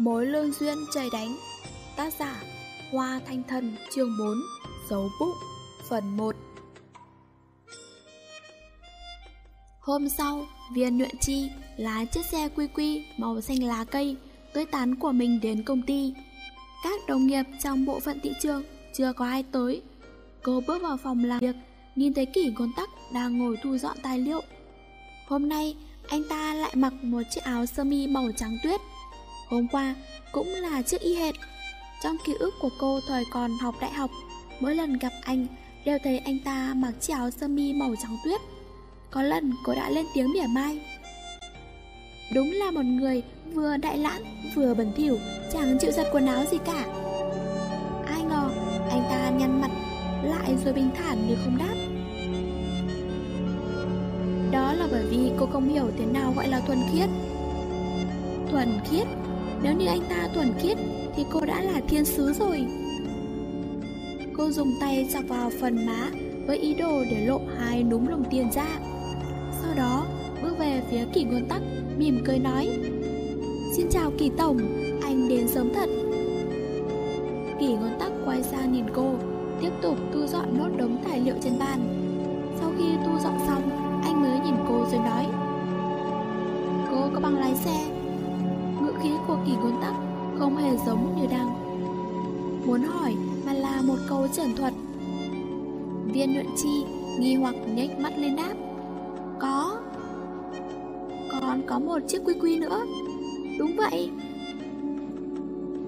Mối lương duyên trời đánh Tác giả Hoa Thanh Thần chương 4 Dấu bụng Phần 1 Hôm sau, viên nhuận chi lái chiếc xe quy quy màu xanh lá cây tươi tán của mình đến công ty. Các đồng nghiệp trong bộ phận thị trường chưa có ai tới. Cô bước vào phòng làm việc, nhìn thấy kỷ ngôn tắc đang ngồi thu dọn tài liệu. Hôm nay, anh ta lại mặc một chiếc áo sơ mi màu trắng tuyết. Hôm qua, cũng là chiếc y hệt. Trong ký ức của cô thời còn học đại học, mỗi lần gặp anh đều thấy anh ta mặc chiếc áo sơ mi màu trắng tuyết. Có lần cô đã lên tiếng mỉa mai. Đúng là một người vừa đại lãng vừa bẩn thỉu, chẳng chịu giặt quần áo gì cả. Ai ngờ anh ta nhăn mặt lại rồi bình thản như không đáp. Đó là bởi vì cô không hiểu thế nào gọi là thuần khiết. Thuần khiết? Nếu như anh ta thuần khiết thì cô đã là thiên sứ rồi. Cô dùng tay chọc vào phần má với ý đồ để lộ hai núm lồng tiền ra. Sau đó bước về phía kỷ ngôn tắc, mỉm cười nói Xin chào kỳ tổng, anh đến sớm thật. Kỷ ngôn tắc quay sang nhìn cô, tiếp tục thu dọn nốt đống tài liệu trên bàn. Sau khi thu dọn xong, anh mới nhìn cô rồi nói Cô có bằng lái xe khí của kỳ ngôn tắc không hề giống như đang. Muốn hỏi mà là một câu trần thuật. Viên nhuận chi nghi hoặc nhếch mắt lên đáp, Có. Còn có một chiếc quy quy nữa. Đúng vậy.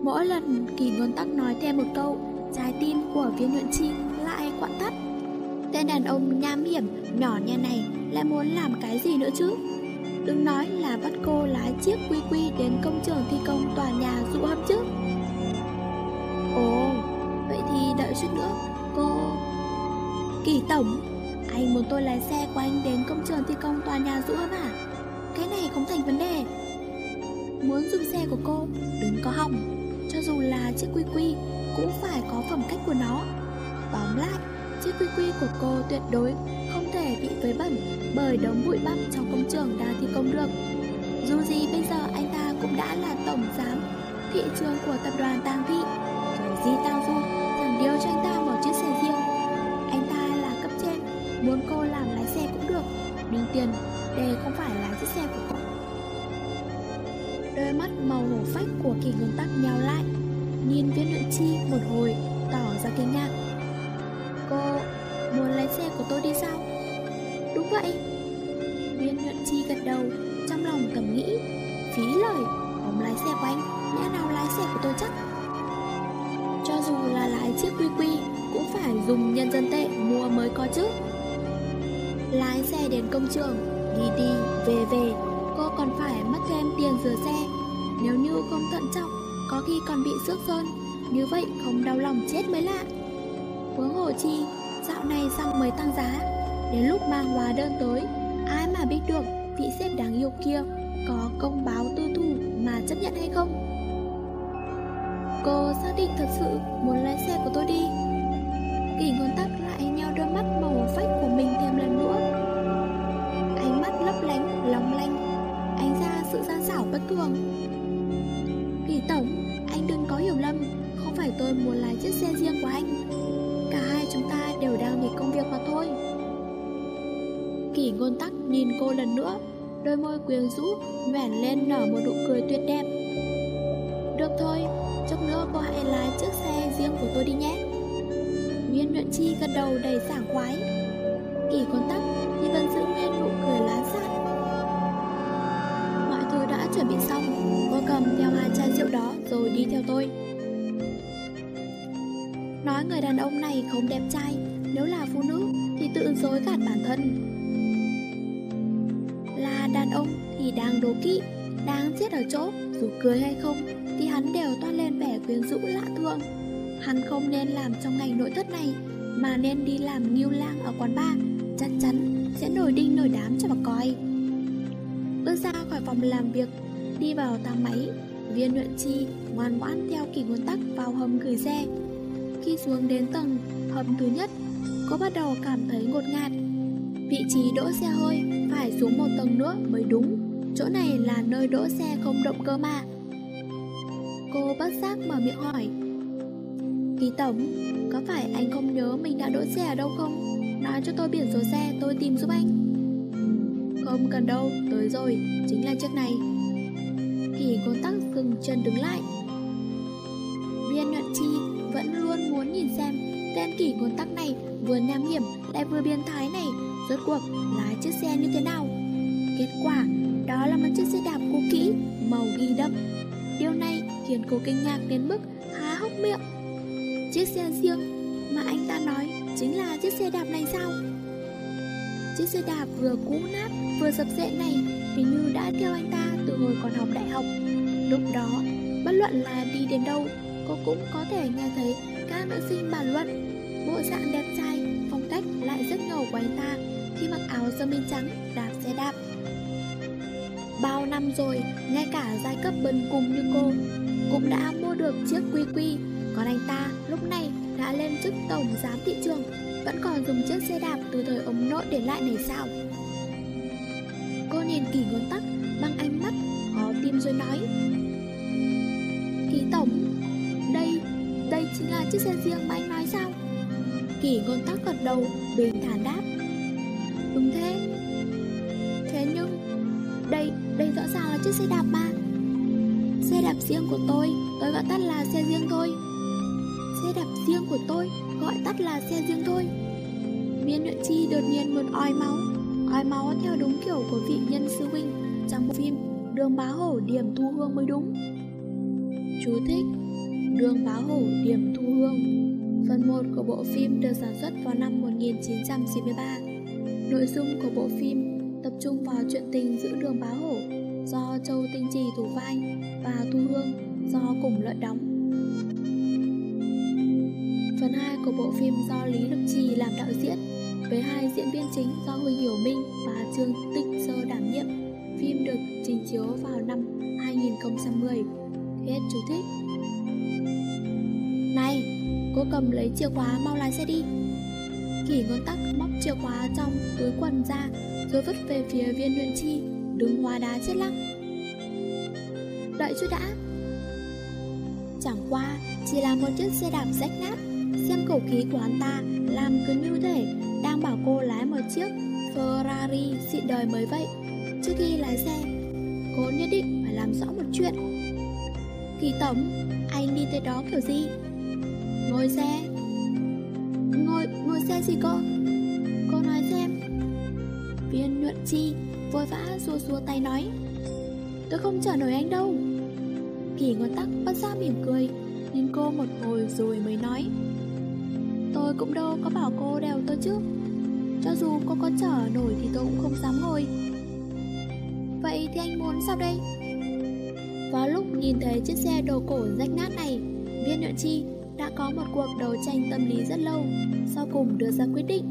Mỗi lần kỳ ngôn tắc nói thêm một câu, Trái tim của viên nhuận chi lại quặn thắt Tên đàn ông nham hiểm nhỏ nhen này lại muốn làm cái gì nữa chứ? Đừng nói là bắt cô lái chiếc quy quy đến công trường thi công tòa nhà dụ hấp chứ. Ồ, vậy thì đợi chút nữa, cô... Kỳ tổng, anh muốn tôi lái xe của anh đến công trường thi công tòa nhà dụ hấp à? Cái này không thành vấn đề. Muốn dùng xe của cô, đừng có hỏng. Cho dù là chiếc quy quy, cũng phải có phẩm cách của nó. Tóm lại, chiếc quy quy của cô tuyệt đối thể bị vấy bẩn bởi đống bụi bặm trong công trường đang thi công được. Dù gì bây giờ anh ta cũng đã là tổng giám thị trường của tập đoàn Tang Thị. Kiểu gì Tang Du chẳng điều cho anh ta một chiếc xe riêng. Anh ta là cấp trên, muốn cô làm lái xe cũng được. Nhưng tiền, đây không phải là chiếc xe của cô. Đôi mắt màu hổ phách của kỳ ngân tắc nheo lại, nhìn viên luyện chi một hồi, tỏ ra kinh ngạc. Vậy? Viên nhuận chi gật đầu, Trong lòng thầm nghĩ, Phí lời, Ông lái xe của anh Nhã nào lái xe của tôi chắc? Cho dù là lái chiếc quy quy, Cũng phải dùng nhân dân tệ mua mới có chứ. Lái xe đến công trường, Đi đi, về về, Cô còn phải mất thêm tiền rửa xe. Nếu như không thận trọng, Có khi còn bị xước sơn, Như vậy không đau lòng chết mới lạ. Huống hồ chi, Dạo này xăng mới tăng giá. Đến lúc mang hóa đơn tới, Ai mà biết được vị xếp đáng yêu kia Có công báo tư thủ mà chấp nhận hay không? Cô xác định thật sự muốn lái xe của tôi đi. Kỳ ngôn tắc Kỷ ngôn tắc nhìn cô lần nữa. Đôi môi quyến rũ Vẻn lên nở một nụ cười tuyệt đẹp. Được thôi, Chốc nữa cô hãy lái chiếc xe riêng của tôi đi nhé. Viên nhuận chi gật đầu đầy sảng khoái. Kỷ ngôn tắc thì vẫn giữ nguyên nụ cười lá sát Mọi thứ đã chuẩn bị xong, Cô cầm theo hai chai rượu đó Rồi đi theo tôi. Nói người đàn ông này không đẹp trai, Nếu là phụ nữ Thì tự dối gạt bản thân. Thì đang đố kỵ Đang chết ở chỗ, Dù cười hay không, Thì hắn đều toát lên vẻ quyến rũ lạ thường. Hắn không nên làm trong ngành nội thất này, Mà nên đi làm nghiêu lang ở quán bar, Chắc chắn sẽ nổi đinh nổi đám cho bà coi. Bước ra khỏi phòng làm việc, Đi vào thang máy, Viên nhuận chi ngoan ngoãn theo kỷ nguyên tắc vào hầm gửi xe. Khi xuống đến tầng hầm thứ nhất, Cô bắt đầu cảm thấy ngột ngạt. Vị trí đỗ xe hơi phải xuống một tầng nữa mới đúng. Chỗ này là nơi đỗ xe không động cơ mà. Cô bất giác mở miệng hỏi. Kỳ tổng, có phải anh không nhớ mình đã đỗ xe ở đâu không? Nói cho tôi biển số xe tôi tìm giúp anh. Không cần đâu, tới rồi, chính là chiếc này. Kỳ công tắc dừng chân đứng lại. Viên nhuận chi vẫn luôn muốn nhìn xem Tên kỳ công tắc này vừa nham hiểm lại vừa biến thái này Rốt cuộc lái chiếc xe như thế nào. Kết quả đó là một chiếc xe đạp cũ kỹ Màu ghi đậm. Điều này khiến cô kinh ngạc đến mức há hốc miệng. Chiếc xe riêng mà anh ta nói chính là chiếc xe đạp này sao? Chiếc xe đạp vừa cũ nát vừa sập sệ này Hình như đã theo anh ta từ hồi còn học đại học. Lúc đó bất luận là đi đến đâu Cô cũng có thể nghe thấy các nữ sinh bàn luận. Bộ dạng đẹp trai, phong cách lại rất ngầu của anh ta Khi mặc áo sơ mi trắng đạp xe đạp năm rồi, ngay cả giai cấp bần cùng như cô Cũng đã mua được chiếc quy quy. Còn anh ta lúc này đã lên chức tổng giám thị trường Vẫn còn dùng chiếc xe đạp từ thời ông nội để lại này sao? Cô nhìn kỳ ngón tắc bằng ánh mắt khó tim rồi nói. Kỳ tổng, đây, đây chính là chiếc xe riêng mà anh nói sao? Kỳ ngôn tắc gật đầu, bình thản đáp. Đúng thế Thế. Chiếc xe đạp mà. Xe đạp riêng của tôi, tôi gọi tắt là xe riêng thôi. Xe đạp riêng của tôi, gọi tắt là xe riêng thôi. Viên nhuận chi đột nhiên muốn oi máu Oi máu theo đúng kiểu của vị nhân sư huynh Trong bộ phim Đường bá hổ điểm thu hương mới đúng. Chú thích Đường bá hổ điểm thu hương. Phần 1 của bộ phim được sản xuất vào năm 1993 Nội dung của bộ phim tập trung vào chuyện tình giữa đường bá hổ do Châu Tinh Trì thủ vai và Thu Hương do cùng lợi đóng. Phần 2 của bộ phim do Lý Lực Trì làm đạo diễn với hai diễn viên chính do Huỳnh Hiểu Minh và Trương Tịnh Sơ đảm nhiệm. Phim được trình chiếu vào năm 2010. Hết chú thích. Này, cô cầm lấy chìa khóa mau lái xe đi. Kỷ ngôn tắc móc chìa khóa trong túi quần ra rồi vứt về phía viên luyện chi đứng hoa đá chết lắm đợi chút đã. Chẳng qua, chỉ là một chiếc xe đạp rách nát. Xem khẩu khí của anh ta làm cứ như thể đang bảo cô lái một chiếc Ferrari xịn đời mới vậy. Trước khi lái xe, cô nhất định phải làm rõ một chuyện. Kỳ tổng, anh đi tới đó kiểu gì? Ngồi xe. Ngồi ngồi xe gì cô? Cô nói xem. Viên nhuận chi vội vã xua xua tay nói, Tôi không chở nổi anh đâu. Kỳ ngón tắc bắt ra mỉm cười, Nhìn cô một hồi rồi mới nói, Tôi cũng đâu có bảo cô đèo tôi chứ. Cho dù cô có chở nổi thì tôi cũng không dám ngồi. Vậy thì anh muốn sao đây? Vào lúc nhìn thấy chiếc xe đồ cổ rách nát này, Viên nhuận chi đã có một cuộc đấu tranh tâm lý rất lâu, Sau cùng đưa ra quyết định.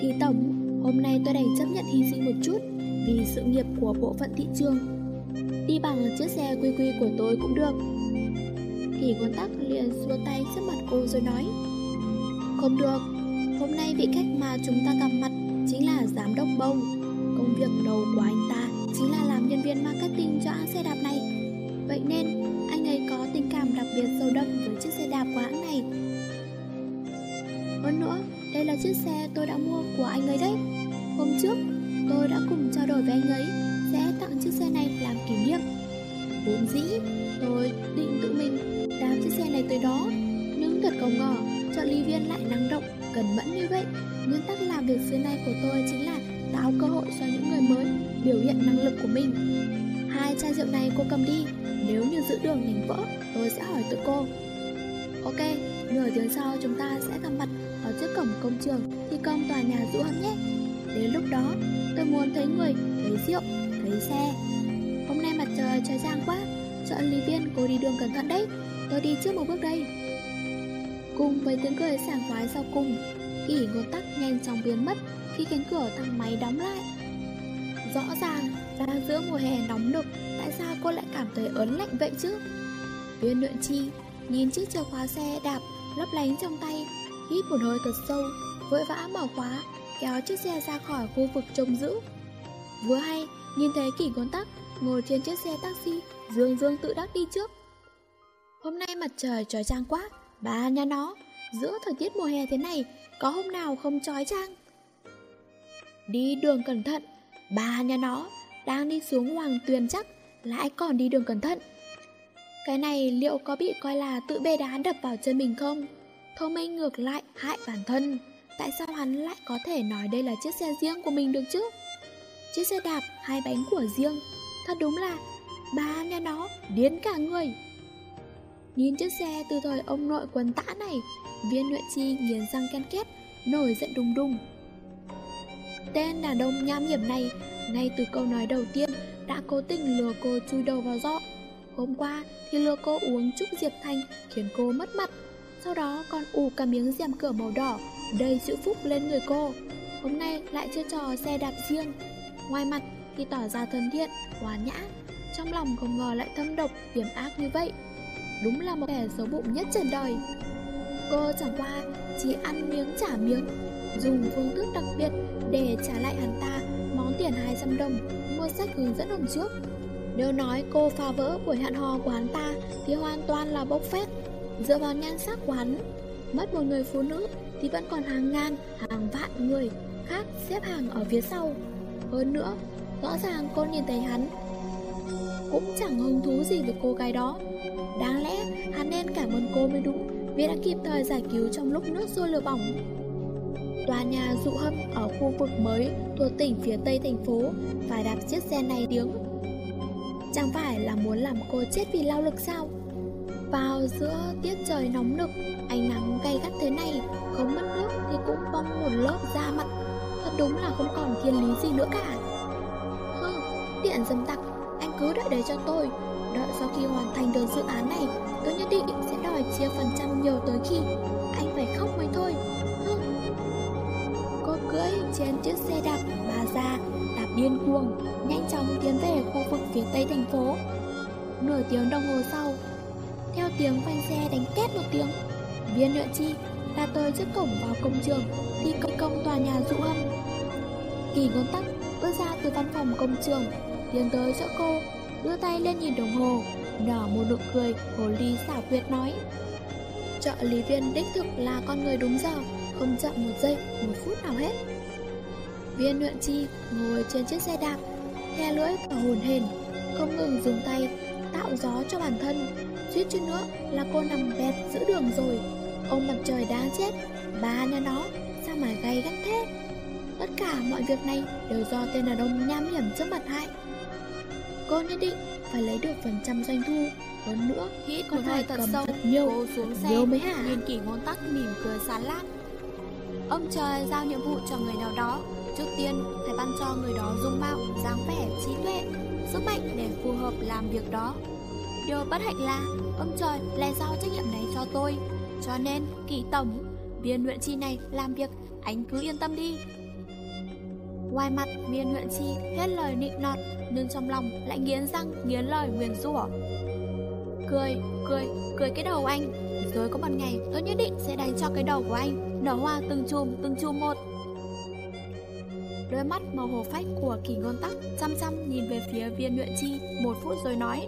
Kỳ tổng Hôm nay tôi đành chấp nhận hy sinh một chút vì sự nghiệp của bộ phận thị trường. Đi bằng chiếc xe quy quy của tôi cũng được. Kỳ quân tắc liền xua tay trước mặt cô rồi nói Không được, hôm nay vị khách mà chúng ta gặp mặt chính là giám đốc bông. Công việc đầu của anh ta chính là làm nhân viên marketing cho hãng xe đạp này. Vậy nên anh ấy có tình cảm đặc biệt sâu đậm với chiếc xe đạp của hãng này. Hơn nữa, đây là chiếc xe tôi đã mua của anh ấy đấy Hôm trước tôi đã cùng trao đổi với anh ấy Sẽ tặng chiếc xe này làm kỷ niệm. Vốn dĩ tôi định tự mình đám chiếc xe này tới đó Nhưng thật cầu ngỏ trợ lý viên lại năng động, cần mẫn như vậy. Nguyên tắc làm việc xưa nay của tôi chính là tạo cơ hội cho những người mới biểu hiện năng lực của mình. Hai chai rượu này cô cầm đi Nếu như giữ đường mình vỡ tôi sẽ hỏi tụi cô. Ok, nửa tiếng sau chúng ta sẽ gặp mặt ở trước cổng công trường thi công tòa nhà rũ hâm nhé. Đến lúc đó, tôi muốn thấy người, thấy rượu, thấy xe. Hôm nay mặt trời trời giang quá, trợ lý viên cô đi đường cẩn thận đấy, tôi đi trước một bước đây. Cùng với tiếng cười sảng khoái sau cùng, kỷ ngôn tắc nhanh chóng biến mất khi cánh cửa thang máy đóng lại. Rõ ràng, đang giữa mùa hè nóng nực, tại sao cô lại cảm thấy ớn lạnh vậy chứ? Viên luyện chi nhìn chiếc chìa khóa xe đạp lấp lánh trong tay, hít một hơi thật sâu, vội vã mở khóa, kéo chiếc xe ra khỏi khu vực trông giữ. Vừa hay, nhìn thấy kỷ ngôn tắc ngồi trên chiếc xe taxi, dương dương tự đắc đi trước. Hôm nay mặt trời trói trang quá Bà nhà nó Giữa thời tiết mùa hè thế này Có hôm nào không trói trang Đi đường cẩn thận Bà nhà nó Đang đi xuống Hoàng Tuyền chắc Lại còn đi đường cẩn thận Cái này liệu có bị coi là tự bê đá đập vào chân mình không Thông minh ngược lại hại bản thân Tại sao hắn lại có thể nói đây là chiếc xe riêng của mình được chứ? Chiếc xe đạp, hai bánh của riêng. Thật đúng là Ba nghe nó, điên cả người. Nhìn chiếc xe từ thời ông nội quần tã này, Viên Huệ Chi nghiến răng ken két, Nổi giận đùng đùng. Tên đàn ông nham hiểm này, Ngay từ câu nói đầu tiên, Đã cố tình lừa cô chui đầu vào dọ Hôm qua thì lừa cô uống chút diệp thanh, Khiến cô mất mặt. Sau đó còn ủ cả miếng dèm cửa màu đỏ Đầy sự phúc lên người cô. Hôm nay lại chơi trò xe đạp riêng. Ngoài mặt thì tỏ ra thân thiện, hòa nhã. Trong lòng không ngờ lại thâm độc, hiểm ác như vậy. Đúng là một kẻ xấu bụng nhất trần đời. Cô chẳng qua chỉ ăn miếng trả miếng Dùng phương thức đặc biệt để trả lại hắn ta món tiền 200 đồng mua sách hướng dẫn hôm trước. Nếu nói cô phá vỡ buổi hẹn hò của hắn ta thì hoàn toàn là bốc phét. Dựa vào nhan sắc của hắn Mất một người phụ nữ thì vẫn còn hàng ngàn, hàng vạn người khác xếp hàng ở phía sau. Hơn nữa, rõ ràng cô nhìn thấy hắn Cũng chẳng hứng thú gì với cô gái đó. Đáng lẽ hắn nên cảm ơn cô mới đúng Vì đã kịp thời giải cứu trong lúc nước sôi lửa bỏng. Tòa nhà dụ hâm ở khu vực mới thuộc tỉnh phía tây thành phố Phải đạp chiếc xe này tiếng Chẳng phải là muốn làm cô chết vì lao lực sao? Vào giữa tiết trời nóng nực Ánh nắng gay gắt thế này Không mất nước thì cũng bong một lớp da mặt. Thật đúng là không còn thiên lý gì nữa cả. Hừ, tiện dâm tặc Anh cứ đợi đấy cho tôi. Đợi sau khi hoàn thành được dự án này Tôi nhất định sẽ đòi chia phần trăm nhiều tới khi Anh phải khóc mới thôi. Hừ, Cô cưỡi trên chiếc xe đạp bà già Đạp điên cuồng Nhanh chóng tiến về khu vực phía tây thành phố. Nửa tiếng đồng hồ sau tiếng phanh xe đánh két một tiếng. Viên nhuận chi đã tới trước cổng vào công trường thi công tòa nhà dụ hâm Kỳ ngôn tắc bước ra từ văn phòng công trường Tiến tới chỗ cô Đưa tay lên nhìn đồng hồ Nở một nụ cười hồ ly xảo quyệt nói. Trợ lý viên đích thực là con người đúng giờ Không chậm một giây, một phút nào hết. Viên luyện chi ngồi trên chiếc xe đạp The lưỡi thở hồn hển Không ngừng dùng tay Tạo gió cho bản thân. Suýt chút nữa là cô nằm bẹp giữa đường rồi. Ông mặt trời đáng chết Ba nhà nó Sao mà gay gắt thế? Tất cả mọi việc này đều do tên đàn ông nham hiểm trước mặt hại. Cô nhất định phải lấy được phần trăm doanh thu Hơn nữa Hít một hơi thật sâu nhiều Cô xuống xe Nhiều mới hả? Nhìn kỷ ngôn tắc mỉm cười sán lát. Ông trời giao nhiệm vụ cho người nào đó Trước tiên phải ban cho người đó dung mạo, dáng vẻ, trí tuệ Sức mạnh để phù hợp làm việc đó. Điều bất hạnh là Ông trời lại giao trách nhiệm này cho tôi. Cho nên kỳ tổng Viên huyện chi này làm việc Anh cứ yên tâm đi. Ngoài mặt viên huyện chi hết lời nịnh nọt Nhưng trong lòng lại nghiến răng nghiến lời nguyền rủa. Cười, cười, cười cái đầu anh. Rồi có một ngày tôi nhất định sẽ đánh cho cái đầu của anh Nở hoa từng chùm, từng chùm một. Đôi mắt màu hồ phách của kỳ ngôn tắc Chăm chăm nhìn về phía viên huyện chi Một phút rồi nói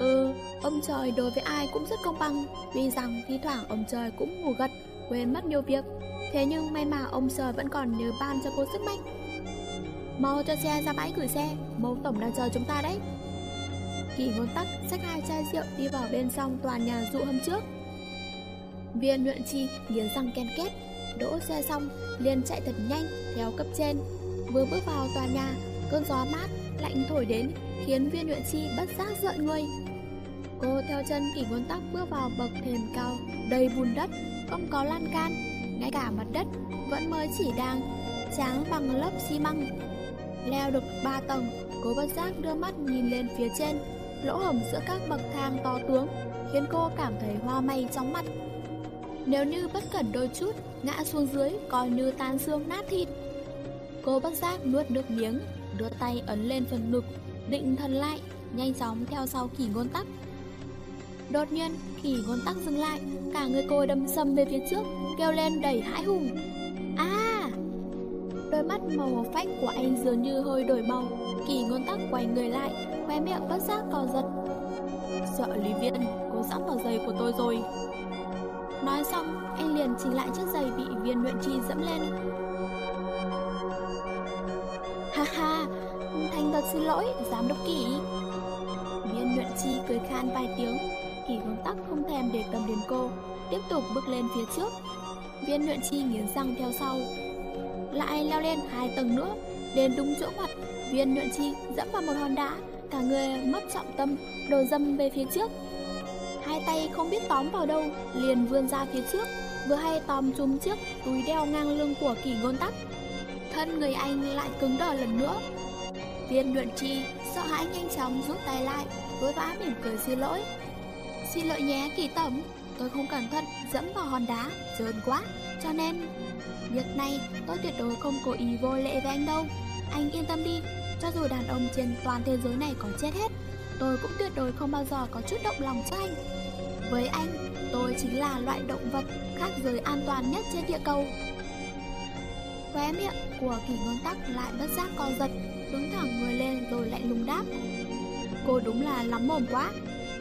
Ừ, ông trời đối với ai cũng rất công bằng Vì rằng thi thoảng ông trời cũng ngủ gật Quên mất nhiều việc. Thế nhưng may mà ông trời vẫn còn nhớ ban cho cô sức mạnh. Mau cho xe ra bãi gửi xe mẫu tổng đang chờ chúng ta đấy. Kỳ ngôn tắc xách hai chai rượu đi vào bên trong tòa nhà dụ hôm trước. Viên luyện chi nghiến răng ken két Đỗ xe xong liền chạy thật nhanh theo cấp trên. Vừa bước vào tòa nhà Cơn gió mát lạnh thổi đến Khiến viên luyện chi bất giác rợn người. Cô theo chân kỷ ngôn tắc bước vào bậc thềm cao, Đầy bùn đất, Không có lan can, Ngay cả mặt đất vẫn mới chỉ đang Tráng bằng lớp xi măng. Leo được 3 tầng, Cô bất giác đưa mắt nhìn lên phía trên, Lỗ hổng giữa các bậc thang to tướng Khiến cô cảm thấy hoa mây trong mặt Nếu như bất cẩn đôi chút, Ngã xuống dưới coi như tan xương nát thịt. Cô bất giác nuốt nước miếng, Đưa tay ấn lên phần ngực, Định thần lại, Nhanh chóng theo sau kỷ ngôn tắc. Đột nhiên kỷ ngôn tắc dừng lại, Cả người cô đâm sầm về phía trước, Kêu lên đầy hãi hùng. À! Đôi mắt màu phách của anh dường như hơi đổi màu, Kỳ ngôn tắc quay người lại, Khoe miệng bất giác co giật. Sợ Lý Viên, Cô dẫm vào giày của tôi rồi. Nói xong, Anh liền chỉnh lại chiếc giày bị viên luyện chi dẫm lên. Ha ha, Thành thật xin lỗi, Giám đốc kỷ. Viên luyện chi cười khan vài tiếng. Kỳ ngôn tắc không thèm để tâm đến cô, Tiếp tục bước lên phía trước. Viên luyện chi nghiến răng theo sau. Lại leo lên hai tầng nữa, Đến đúng chỗ ngoặt, Viên luyện chi dẫm vào một hòn đá, Cả người mất trọng tâm, Đổ dâm về phía trước. Hai tay không biết tóm vào đâu, Liền vươn ra phía trước, Vừa hay tóm trúng chiếc túi đeo ngang lưng của kỷ ngôn tắc. Thân người anh lại cứng đờ lần nữa. Viên luyện chi sợ hãi nhanh chóng rút tay lại, Vội vã mỉm cười xin lỗi. Xin lỗi nhé, kỳ tổng. Tôi không cẩn thận dẫm vào hòn đá Trơn quá. Cho nên, Việc này tôi tuyệt đối không cố ý vô lệ với anh đâu. Anh yên tâm đi, Cho dù đàn ông trên toàn thế giới này có chết hết, Tôi cũng tuyệt đối không bao giờ có chút động lòng cho anh. Với anh, Tôi chính là loại động vật khác giới an toàn nhất trên địa cầu. Khóe miệng của kỳ ngôn tắc lại bất giác co giật, Đứng thẳng người lên rồi lại lùng đáp. Cô đúng là lắm mồm quá.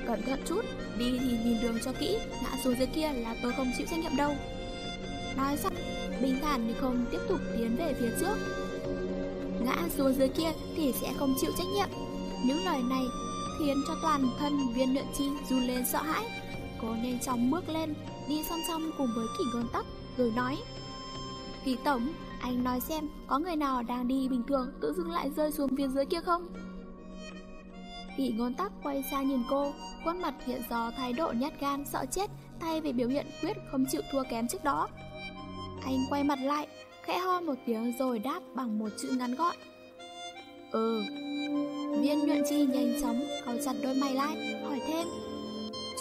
Cẩn thận chút. Đi thì nhìn đường cho kỹ. Ngã xuống dưới kia là tôi không chịu trách nhiệm đâu. Nói xong, Bình thản thì không tiếp tục tiến về phía trước. Ngã xuống dưới kia thì sẽ không chịu trách nhiệm. Những lời này khiến cho toàn thân viên luyện chi run lên sợ hãi. Cô nhanh chóng bước lên, Đi song song cùng với kỷ ngôn tắc, Rồi nói. Kỳ tổng, anh nói xem có người nào đang đi bình thường tự dưng lại rơi xuống phía dưới kia không? Kỳ ngôn tắc quay sang nhìn cô, khuôn mặt hiện rõ thái độ nhát gan sợ chết thay vì biểu hiện quyết không chịu thua kém trước đó. Anh quay mặt lại, khẽ ho một tiếng rồi đáp bằng một chữ ngắn gọn. Ừ. Viên nhuận chi nhanh chóng cau chặt đôi mày lại, hỏi thêm.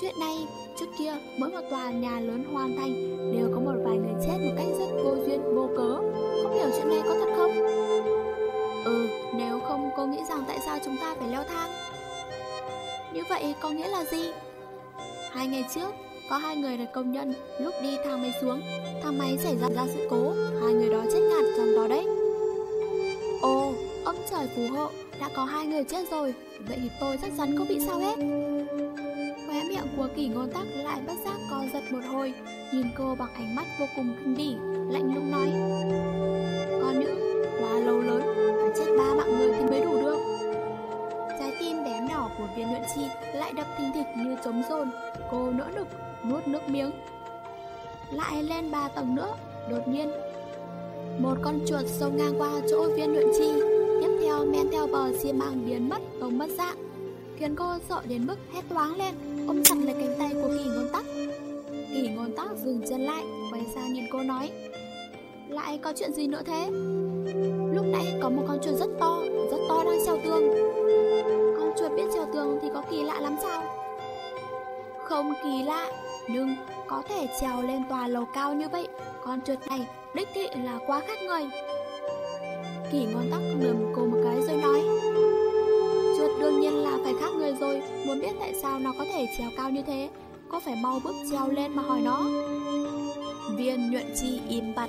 Chuyện này, trước kia mỗi một tòa nhà lớn hoàn thành đều có một vài người chết một cách rất vô duyên vô cớ. Không hiểu chuyện này có thật không? Ừ, nếu không cô nghĩ rằng tại sao chúng ta phải leo thang? Như vậy có nghĩa là gì? Hai ngày trước, có hai người là công nhân lúc đi thang máy xuống, thang máy xảy ra ra sự cố, hai người đó chết ngạt trong đó đấy. Ồ, ông trời phù hộ, đã có hai người chết rồi, vậy thì tôi chắc chắn không bị sao hết. Khóe miệng của kỷ ngôn tắc lại bất giác co giật một hồi, nhìn cô bằng ánh mắt vô cùng kinh bỉ, lạnh lùng nói. Con nữ, quá lâu lớn, phải chết ba mạng người thì mới đủ được. Của viên luyện chi lại đập thình thịch như trống rồn, cô nỗ lực nuốt nước miếng. Lại lên ba tầng nữa, đột nhiên một con chuột sông ngang qua chỗ viên luyện chi, tiếp theo men theo bờ xi măng biến mất không mất dạng, khiến cô sợ đến mức hét toáng lên, ôm chặt lấy cánh tay của kỳ ngôn tắc. Kỳ ngôn tắc dừng chân lại, quay sang nhìn cô nói, lại có chuyện gì nữa thế? Lúc nãy có một con chuột rất to, rất to đang treo tường. Không kỳ lạ, nhưng có thể trèo lên tòa lầu cao như vậy, con chuột này đích thị là quá khác người. Kỳ ngón tóc lườm cô một cái rồi nói Chuột đương nhiên là phải khác người rồi Muốn biết tại sao nó có thể trèo cao như thế Có phải mau bước trèo lên mà hỏi nó? Viên nhuận chi im bặt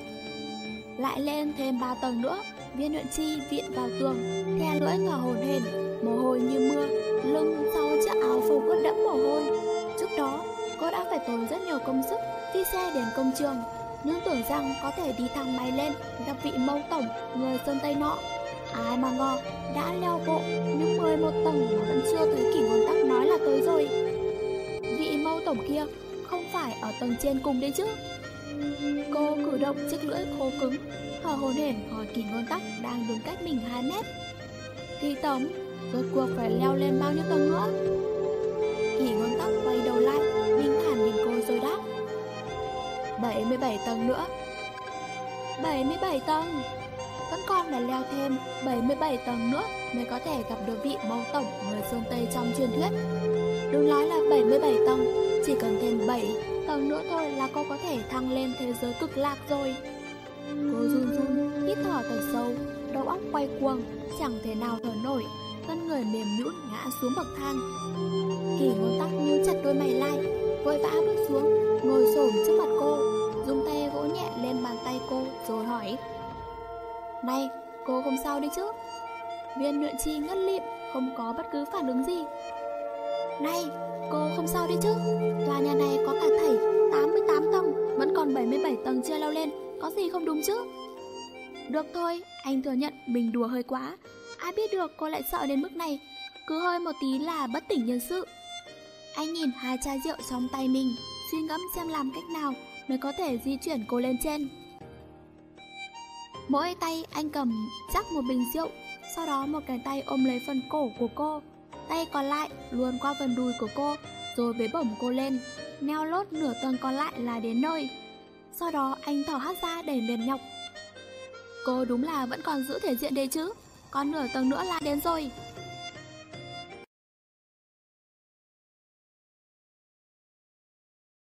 Lại lên thêm 3 tầng nữa. Viên nhuận chi viện vào tường theo lưỡi ngờ hồn hển Mồ hôi như mưa Lưng sau chiếc áo phông ướt đẫm mồ hôi cô đã phải tốn rất nhiều công sức Phi xe đến công trường. Nhưng tưởng rằng có thể đi thang máy lên, gặp vị mâu tổng, người sơn tây nọ. Ai mà ngờ, đã leo bộ, nhưng 11 tầng mà vẫn chưa thấy kỷ ngôn tắc nói là tới rồi. Vị mâu tổng kia, không phải ở tầng trên cùng đấy chứ? Cô cử động chiếc lưỡi khô cứng hờ hồn hển hỏi kỷ ngôn tắc đang đứng cách mình 2 mét. Kỳ tổng rốt cuộc phải leo lên bao nhiêu tầng nữa? Kỷ ngôn tắc quay đầu lại 77 tầng nữa. 77 tầng? Vẫn còn phải leo thêm 77 tầng nữa Mới có thể gặp được vị mẫu tổng người phương Tây trong truyền thuyết. Đừng nói là 77 tầng Chỉ cần thêm 7 tầng nữa thôi là cô có thể thăng lên thế giới cực lạc rồi. Cô run run, hít thở thật sâu Đầu óc quay cuồng, chẳng thể nào thở nổi Thân người mềm nhũn ngã xuống bậc thang. Kỳ ngón tắc nhíu chặt đôi mày lại Vội vã bước xuống Ngồi xổm trước mặt cô. Dùng tay gỗ nhẹ lên bàn tay cô Rồi hỏi Này, cô không sao đấy chứ? Viên nhuận chi ngất lịm, không có bất cứ phản ứng gì. Này, cô không sao đấy chứ? Tòa nhà này có cả thảy 88 tầng, vẫn còn 77 tầng chưa leo lên, có gì không đúng chứ? Được thôi, anh thừa nhận mình đùa hơi quá. Ai biết được cô lại sợ đến mức này, cứ hơi một tí là bất tỉnh nhân sự. Anh nhìn hai chai rượu trong tay mình, suy ngẫm xem làm cách nào mới có thể di chuyển cô lên trên. Mỗi tay anh cầm chắc một bình rượu, sau đó một cái tay ôm lấy phần cổ của cô, tay còn lại luồn qua phần đùi của cô, rồi bế bổng cô lên, neo lốt nửa tầng còn lại là đến nơi. Sau đó anh thở hắt ra để mệt nhọc. Cô đúng là vẫn còn giữ thể diện đấy chứ, còn nửa tầng nữa là đến rồi.